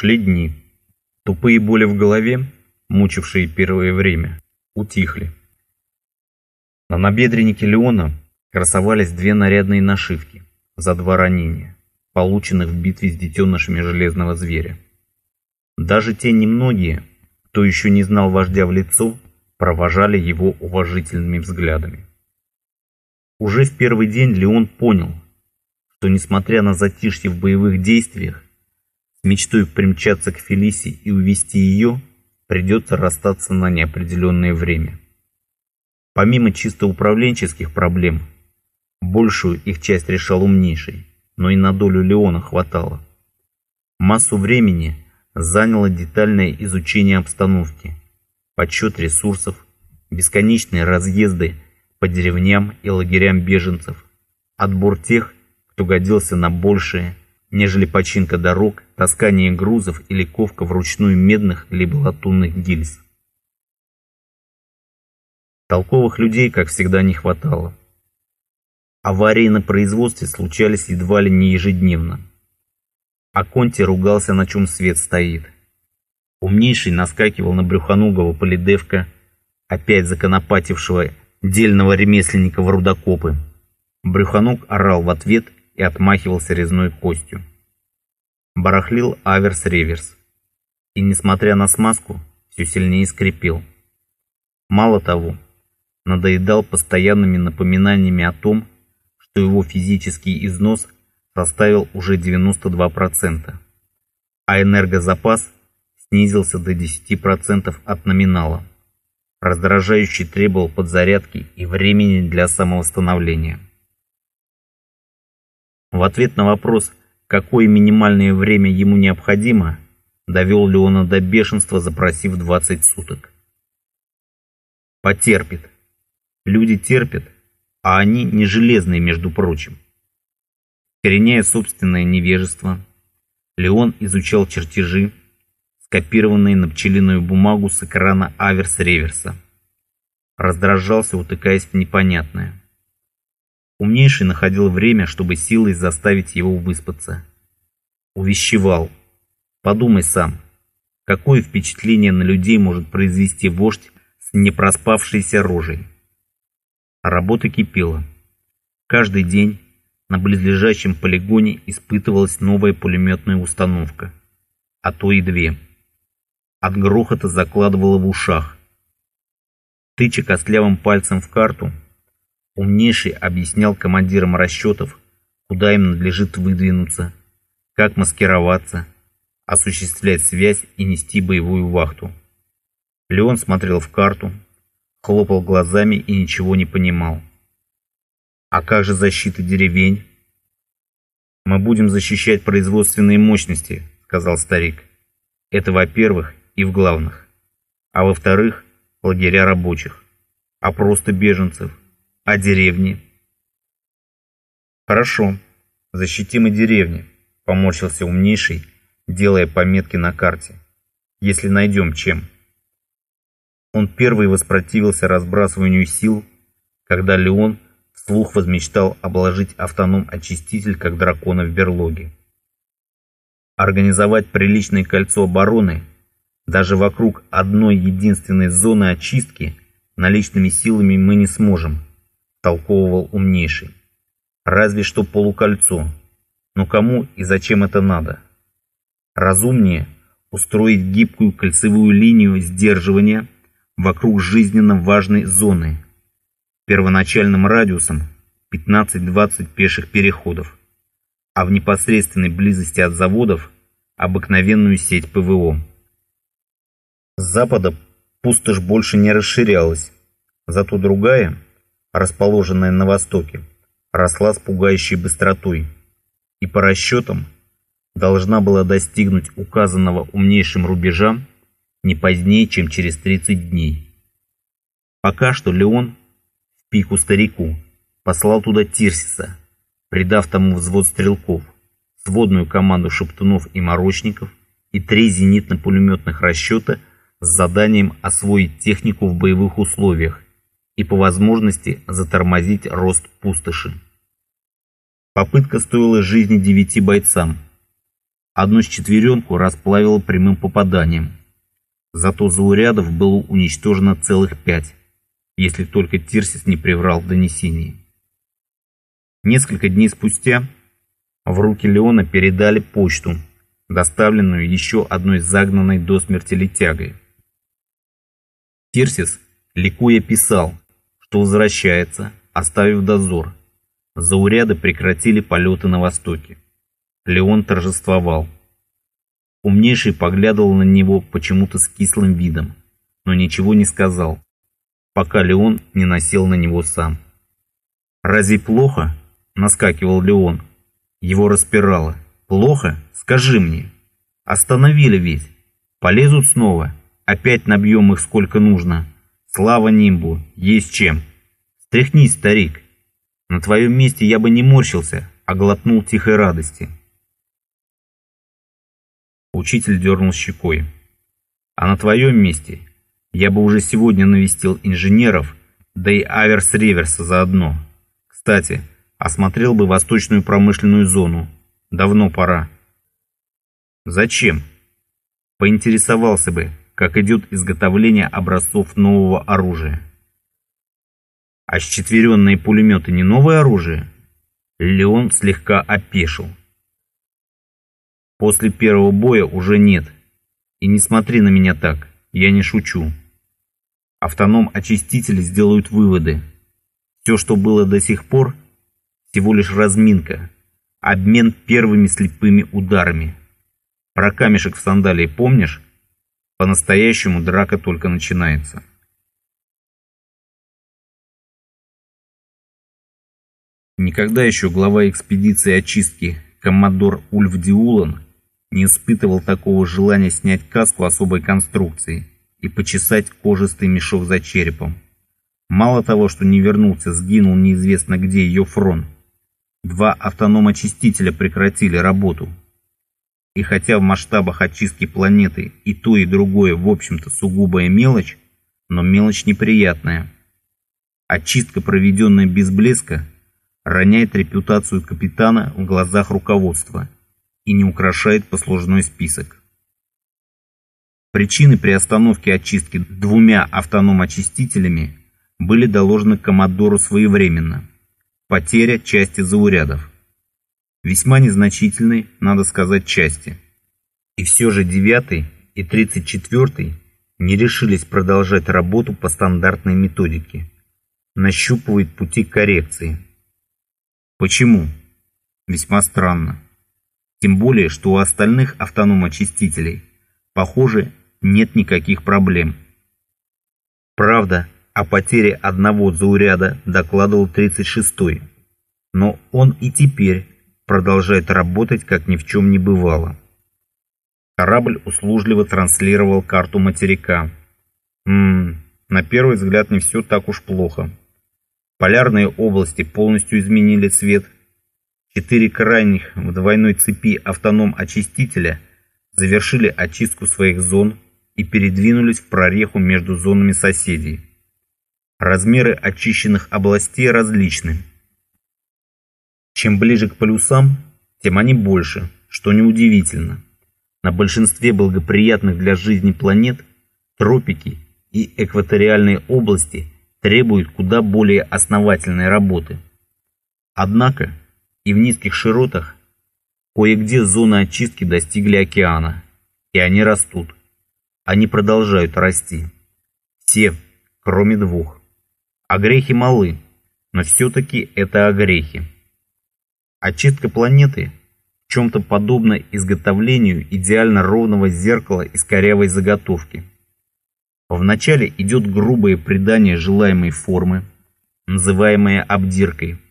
Шли дни. Тупые боли в голове, мучившие первое время, утихли. На набедреннике Леона красовались две нарядные нашивки за два ранения, полученных в битве с детенышами железного зверя. Даже те немногие, кто еще не знал вождя в лицо, провожали его уважительными взглядами. Уже в первый день Леон понял, что несмотря на затишье в боевых действиях, с мечтой примчаться к Фелисе и увести ее, придется расстаться на неопределенное время. Помимо чисто управленческих проблем, большую их часть решал умнейший, но и на долю Леона хватало. Массу времени заняло детальное изучение обстановки, подсчет ресурсов, бесконечные разъезды по деревням и лагерям беженцев, отбор тех, кто годился на большее, нежели починка дорог, таскание грузов или ковка вручную медных либо латунных гильз. Толковых людей, как всегда, не хватало. Аварии на производстве случались едва ли не ежедневно. А Конти ругался, на чем свет стоит. Умнейший наскакивал на брюхоногого полидевка, опять законопатившего дельного ремесленника в рудокопы. Брюхоног орал в ответ и отмахивался резной костью. Барахлил аверс-реверс. И, несмотря на смазку, все сильнее скрипел. Мало того, надоедал постоянными напоминаниями о том, что его физический износ составил уже 92%, а энергозапас снизился до 10% от номинала. Раздражающий требовал подзарядки и времени для самовосстановления. В ответ на вопрос, какое минимальное время ему необходимо, довел Леона до бешенства, запросив 20 суток. Потерпит. Люди терпят, а они не железные, между прочим. Кореняя собственное невежество, Леон изучал чертежи, скопированные на пчелиную бумагу с экрана аверс-реверса. Раздражался, утыкаясь в непонятное. Умнейший находил время, чтобы силой заставить его выспаться. Увещевал. Подумай сам, какое впечатление на людей может произвести вождь с непроспавшейся рожей. работа кипела. Каждый день на близлежащем полигоне испытывалась новая пулеметная установка, а то и две. От грохота закладывало в ушах. Тыча костлявым пальцем в карту, Умнейший объяснял командирам расчетов, куда им надлежит выдвинуться, как маскироваться, осуществлять связь и нести боевую вахту. Леон смотрел в карту, хлопал глазами и ничего не понимал. А как же защита деревень? Мы будем защищать производственные мощности, сказал старик. Это во-первых и в главных. А во-вторых, лагеря рабочих. А просто беженцев. А деревни? Хорошо, защитим и деревни, поморщился умнейший, делая пометки на карте. Если найдем чем. Он первый воспротивился разбрасыванию сил, когда Леон вслух возмечтал обложить автоном-очиститель как дракона в берлоге. Организовать приличное кольцо обороны даже вокруг одной единственной зоны очистки наличными силами мы не сможем толковывал умнейший. Разве что полукольцо. Но кому и зачем это надо? Разумнее устроить гибкую кольцевую линию сдерживания вокруг жизненно важной зоны, первоначальным радиусом 15-20 пеших переходов, а в непосредственной близости от заводов обыкновенную сеть ПВО. С запада пустошь больше не расширялась, зато другая – расположенная на востоке, росла с пугающей быстротой и по расчетам должна была достигнуть указанного умнейшим рубежа не позднее, чем через 30 дней. Пока что Леон в пику старику послал туда Тирсиса, придав тому взвод стрелков, сводную команду шептунов и морочников и три зенитно-пулеметных расчета с заданием освоить технику в боевых условиях и по возможности затормозить рост пустоши. Попытка стоила жизни девяти бойцам. Одну четверенку расплавило прямым попаданием. Зато заурядов было уничтожено целых пять, если только Тирсис не приврал в донесении. Несколько дней спустя в руки Леона передали почту, доставленную еще одной загнанной до смерти летягой. Тирсис, ликуя, писал, что возвращается, оставив дозор. Зауряды прекратили полеты на востоке. Леон торжествовал. Умнейший поглядывал на него почему-то с кислым видом, но ничего не сказал, пока Леон не насел на него сам. «Разве плохо?» — наскакивал Леон. Его распирало. «Плохо? Скажи мне. Остановили ведь. Полезут снова. Опять набьем их сколько нужно. Слава нимбу, есть чем. Стряхнись, старик. На твоем месте я бы не морщился, а глотнул тихой радости». Учитель дернул щекой. А на твоем месте я бы уже сегодня навестил инженеров, да и аверс-реверса заодно. Кстати, осмотрел бы восточную промышленную зону. Давно пора. Зачем? Поинтересовался бы, как идет изготовление образцов нового оружия. А счетверенные пулеметы не новое оружие? Леон слегка опешил. После первого боя уже нет. И не смотри на меня так, я не шучу. Автоном-очистители сделают выводы. Все, что было до сих пор, всего лишь разминка, обмен первыми слепыми ударами. Про камешек в сандалии помнишь? По-настоящему драка только начинается. Никогда еще глава экспедиции очистки коммодор Ульф Диулан не испытывал такого желания снять каску особой конструкции и почесать кожистый мешок за черепом. Мало того, что не вернулся, сгинул неизвестно где ее фронт. Два автоном-очистителя прекратили работу. И хотя в масштабах очистки планеты и то, и другое, в общем-то, сугубая мелочь, но мелочь неприятная. Очистка, проведенная без блеска, роняет репутацию капитана в глазах руководства – и не украшает послужной список. Причины приостановки очистки двумя автоном-очистителями были доложены Коммодору своевременно. Потеря части заурядов. Весьма незначительной, надо сказать, части. И все же 9 и 34 не решились продолжать работу по стандартной методике. Нащупывает пути коррекции. Почему? Весьма странно. Тем более, что у остальных автоном-очистителей, похоже, нет никаких проблем. Правда, о потере одного зауряда докладывал 36-й, но он и теперь продолжает работать, как ни в чем не бывало. Корабль услужливо транслировал карту материка. Ммм, на первый взгляд не все так уж плохо. Полярные области полностью изменили цвет – Четыре крайних в двойной цепи автоном-очистителя завершили очистку своих зон и передвинулись в прореху между зонами соседей. Размеры очищенных областей различны. Чем ближе к полюсам, тем они больше, что неудивительно. На большинстве благоприятных для жизни планет тропики и экваториальные области требуют куда более основательной работы. Однако, и в низких широтах кое-где зоны очистки достигли океана, и они растут. Они продолжают расти. Все, кроме двух. Огрехи малы, но все-таки это огрехи. Очистка планеты чем-то подобна изготовлению идеально ровного зеркала из корявой заготовки. Вначале идет грубое придание желаемой формы, называемое обдиркой –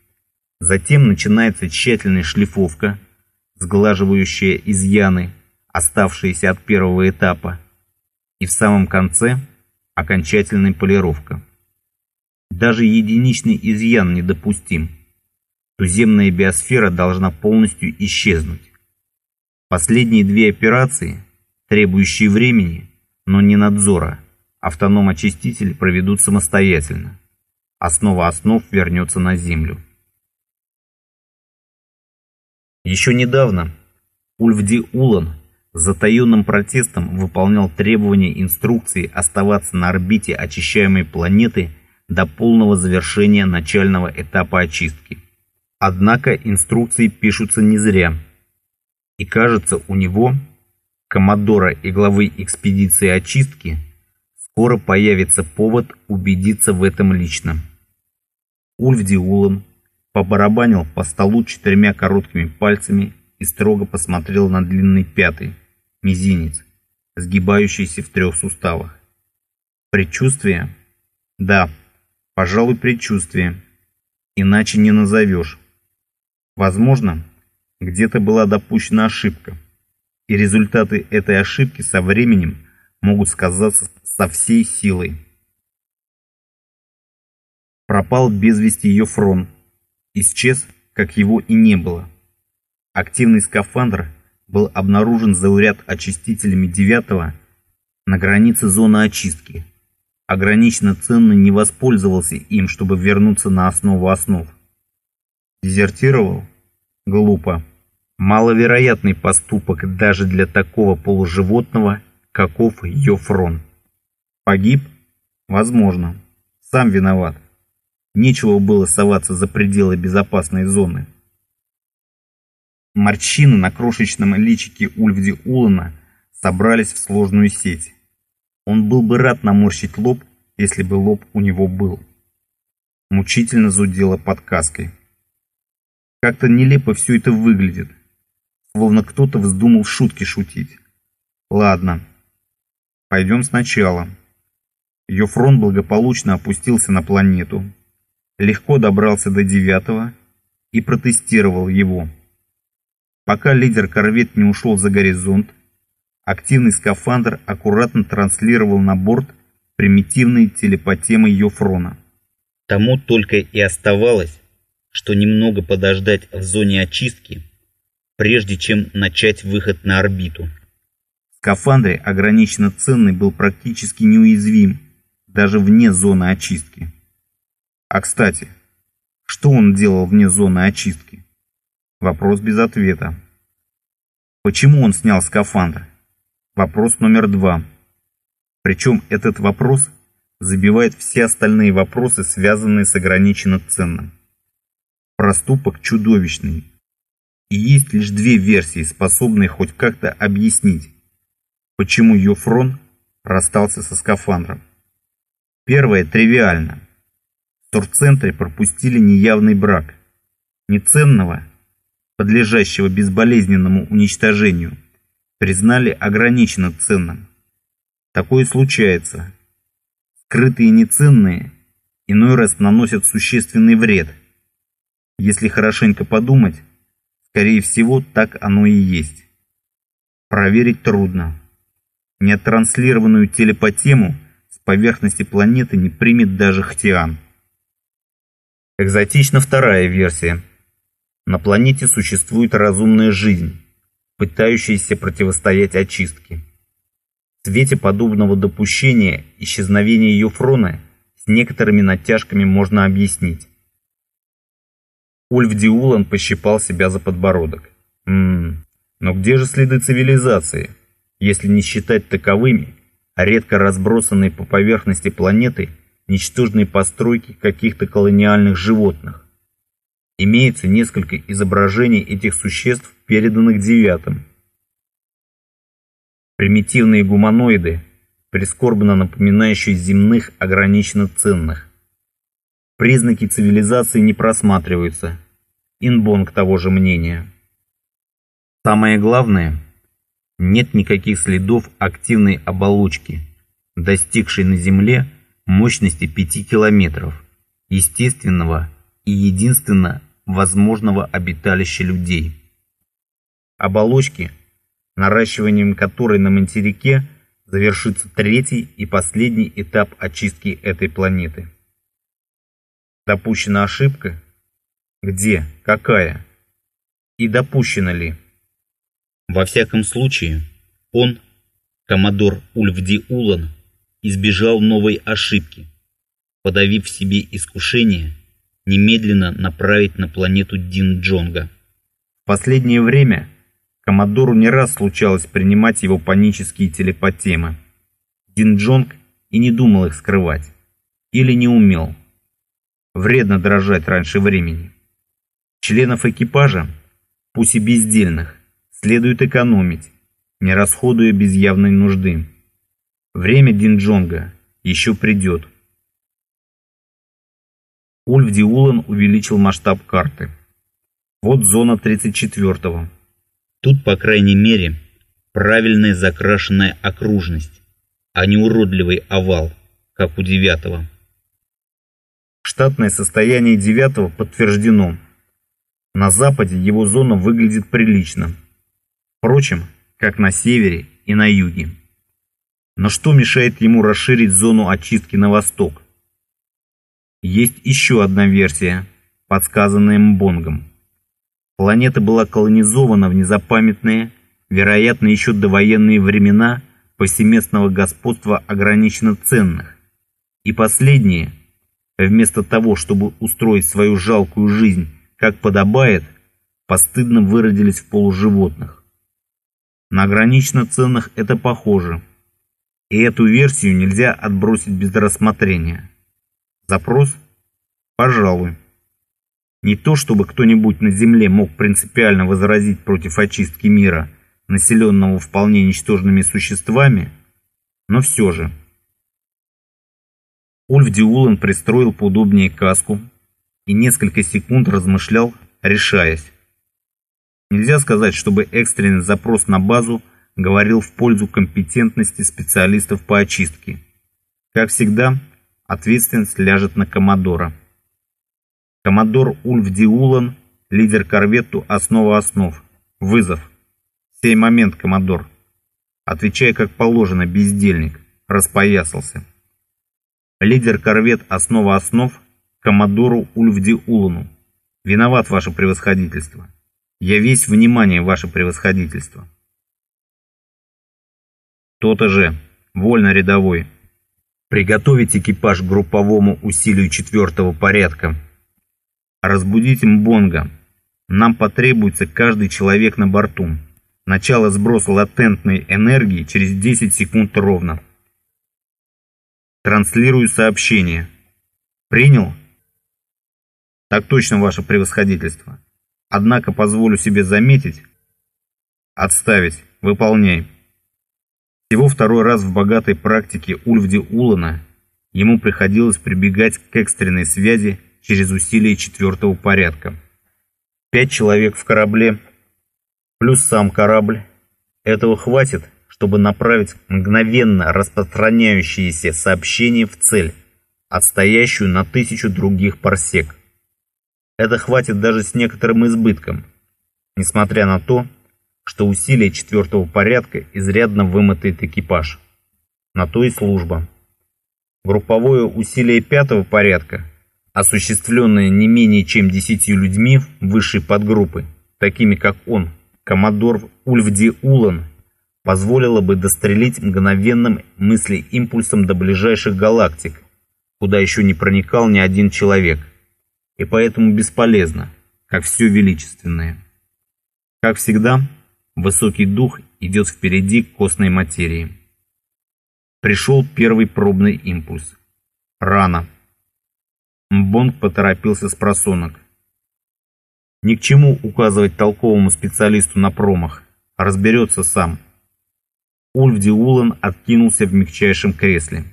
Затем начинается тщательная шлифовка, сглаживающая изъяны, оставшиеся от первого этапа, и в самом конце окончательная полировка. Даже единичный изъян недопустим. Туземная биосфера должна полностью исчезнуть. Последние две операции, требующие времени, но не надзора, автоном-очиститель проведут самостоятельно. Основа основ вернется на Землю. Еще недавно Ульфди Улан с затаенным протестом выполнял требования инструкции оставаться на орбите очищаемой планеты до полного завершения начального этапа очистки. Однако инструкции пишутся не зря. И кажется, у него, коммодора и главы экспедиции очистки, скоро появится повод убедиться в этом лично. Ульф Улан побарабанил по столу четырьмя короткими пальцами и строго посмотрел на длинный пятый, мизинец, сгибающийся в трех суставах. Предчувствие? Да, пожалуй, предчувствие. Иначе не назовешь. Возможно, где-то была допущена ошибка, и результаты этой ошибки со временем могут сказаться со всей силой. Пропал без вести ее фронт, исчез, как его и не было. Активный скафандр был обнаружен зауряд очистителями 9 на границе зоны очистки. Ограниченно ценно не воспользовался им, чтобы вернуться на основу основ. Дезертировал? Глупо. Маловероятный поступок даже для такого полуживотного, каков Йофрон. Погиб? Возможно. Сам виноват. Нечего было соваться за пределы безопасной зоны. Морщины на крошечном личике Ульфди Улана собрались в сложную сеть. Он был бы рад наморщить лоб, если бы лоб у него был. Мучительно зудело под каской. Как-то нелепо все это выглядит, словно кто-то вздумал шутки шутить. Ладно, пойдем сначала. Йофрон благополучно опустился на планету, легко добрался до девятого и протестировал его. Пока лидер корвет не ушел за горизонт, активный скафандр аккуратно транслировал на борт примитивные телепатемы Йофрона. Тому только и оставалось, что немного подождать в зоне очистки, прежде чем начать выход на орбиту. В скафандре ограниченно ценный был практически неуязвим, даже вне зоны очистки. А кстати, что он делал вне зоны очистки? Вопрос без ответа. Почему он снял скафандр? Вопрос номер два. Причем этот вопрос забивает все остальные вопросы, связанные с ограниченно ценным. Проступок чудовищный. И есть лишь две версии, способные хоть как-то объяснить, почему Йофрон расстался со скафандром. Первое тривиально. В торцентре пропустили неявный брак. Неценного, подлежащего безболезненному уничтожению, признали ограниченно ценным. Такое случается. Скрытые неценные иной раз наносят существенный вред. Если хорошенько подумать, скорее всего, так оно и есть. Проверить трудно. Неотранслированную телепатему с поверхности планеты не примет даже Хтиан. Экзотична вторая версия – на планете существует разумная жизнь, пытающаяся противостоять очистке. В свете подобного допущения исчезновение Юфрона с некоторыми натяжками можно объяснить. Ульф Диулан пощипал себя за подбородок. Ммм, но где же следы цивилизации, если не считать таковыми, редко разбросанные по поверхности планеты ничтожные постройки каких-то колониальных животных? Имеется несколько изображений этих существ, переданных девятым. Примитивные гуманоиды, прискорбно напоминающие земных ограниченно ценных. Признаки цивилизации не просматриваются. Инбонг того же мнения. Самое главное, нет никаких следов активной оболочки, достигшей на Земле мощности 5 километров, естественного и единственно возможного обиталища людей. Оболочки, наращиванием которой на материке завершится третий и последний этап очистки этой планеты. Допущена ошибка? Где? Какая? И допущена ли? Во всяком случае, он, коммодор Ульфди Улан, избежал новой ошибки, подавив в себе искушение немедленно направить на планету Дин Джонга. В последнее время Коммодору не раз случалось принимать его панические телепатемы. Дин Джонг и не думал их скрывать. Или не умел. Вредно дрожать раньше времени. Членов экипажа, пусть и бездельных, следует экономить, не расходуя без явной нужды. Время Динджонга еще придет. Ульф Диулан увеличил масштаб карты. Вот зона 34-го. Тут, по крайней мере, правильная закрашенная окружность, а не уродливый овал, как у девятого. Штатное состояние девятого подтверждено. На западе его зона выглядит прилично. Впрочем, как на севере и на юге. Но что мешает ему расширить зону очистки на восток? Есть еще одна версия, подсказанная Мбонгом. Планета была колонизована в незапамятные, вероятно, еще довоенные времена повсеместного господства ограниченно ценных. И последние, вместо того, чтобы устроить свою жалкую жизнь, как подобает, постыдно выродились в полуживотных. На ограниченно ценных это похоже. И эту версию нельзя отбросить без рассмотрения. Запрос? Пожалуй. Не то, чтобы кто-нибудь на Земле мог принципиально возразить против очистки мира, населенного вполне ничтожными существами, но все же. Ульф Диулан пристроил поудобнее каску и несколько секунд размышлял, решаясь. Нельзя сказать, чтобы экстренный запрос на базу говорил в пользу компетентности специалистов по очистке. Как всегда, ответственность ляжет на Коммодора. Коммодор Ульф Диулан, лидер корветту «Основа основ». Вызов. Сей момент, Коммодор. Отвечай как положено, бездельник. Распоясался. Лидер корвет «Основа основ» Коммодору Ульф Диулану. Виноват, ваше превосходительство. Я весь внимание, ваше превосходительство. То-то же. Вольно рядовой. Приготовить экипаж групповому усилию четвертого порядка. Разбудить Мбонга. Нам потребуется каждый человек на борту. Начало сброса латентной энергии через 10 секунд ровно. Транслирую сообщение. Принял? Так точно, ваше превосходительство. Однако позволю себе заметить... Отставить. Выполняй. Всего второй раз в богатой практике Ульфди Улана ему приходилось прибегать к экстренной связи через усилие четвертого порядка. Пять человек в корабле, плюс сам корабль. Этого хватит, чтобы направить мгновенно распространяющиеся сообщения в цель, отстоящую на тысячу других парсек. Это хватит даже с некоторым избытком, несмотря на то, что усилие четвертого порядка изрядно вымотает экипаж. На то и служба. Групповое усилие пятого порядка осуществленное не менее чем десятью людьми высшей подгруппы, такими как он, коммодор Ульфди Улан, позволило бы дострелить мгновенным мысли-импульсом до ближайших галактик, куда еще не проникал ни один человек, и поэтому бесполезно, как все величественное. Как всегда, высокий дух идет впереди костной материи. Пришел первый пробный импульс. Рано. Бонг поторопился с просонок. Ни к чему указывать толковому специалисту на промах. Разберется сам. Ульф Диулан откинулся в мягчайшем кресле.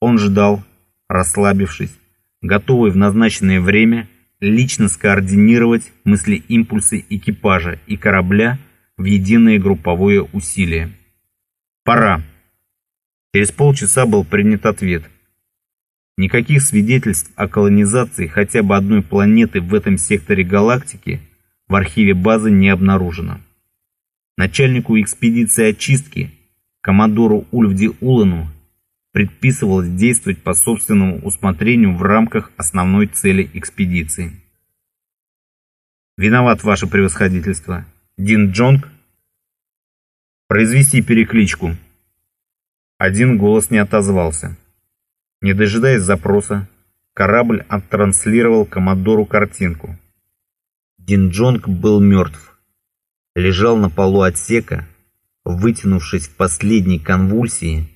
Он ждал, расслабившись, готовый в назначенное время лично скоординировать мысли-импульсы экипажа и корабля в единое групповое усилие. Пора. Через полчаса был принят ответ. Никаких свидетельств о колонизации хотя бы одной планеты в этом секторе галактики в архиве базы не обнаружено. Начальнику экспедиции очистки, коммодору Ульфди Улану, предписывалось действовать по собственному усмотрению в рамках основной цели экспедиции. Виноват ваше превосходительство. Дин Джонг. Произвести перекличку. Один голос не отозвался. Не дожидаясь запроса, корабль оттранслировал Коммодору картинку. Динджонг был мертв. лежал на полу отсека, вытянувшись в последней конвульсии,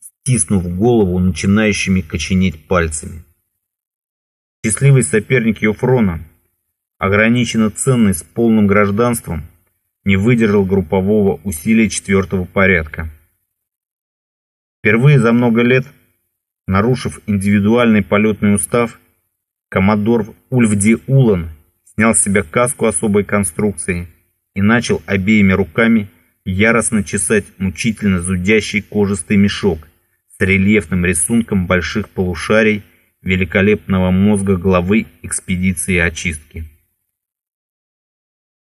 стиснув голову начинающими коченеть пальцами. Счастливый соперник Йофрона, ограниченно ценный с полным гражданством, не выдержал группового усилия четвертого порядка. Впервые за много лет, нарушив индивидуальный полетный устав, коммодор Ульфди Улан снял с себя каску особой конструкции и начал обеими руками яростно чесать мучительно зудящий кожистый мешок с рельефным рисунком больших полушарий великолепного мозга главы экспедиции очистки.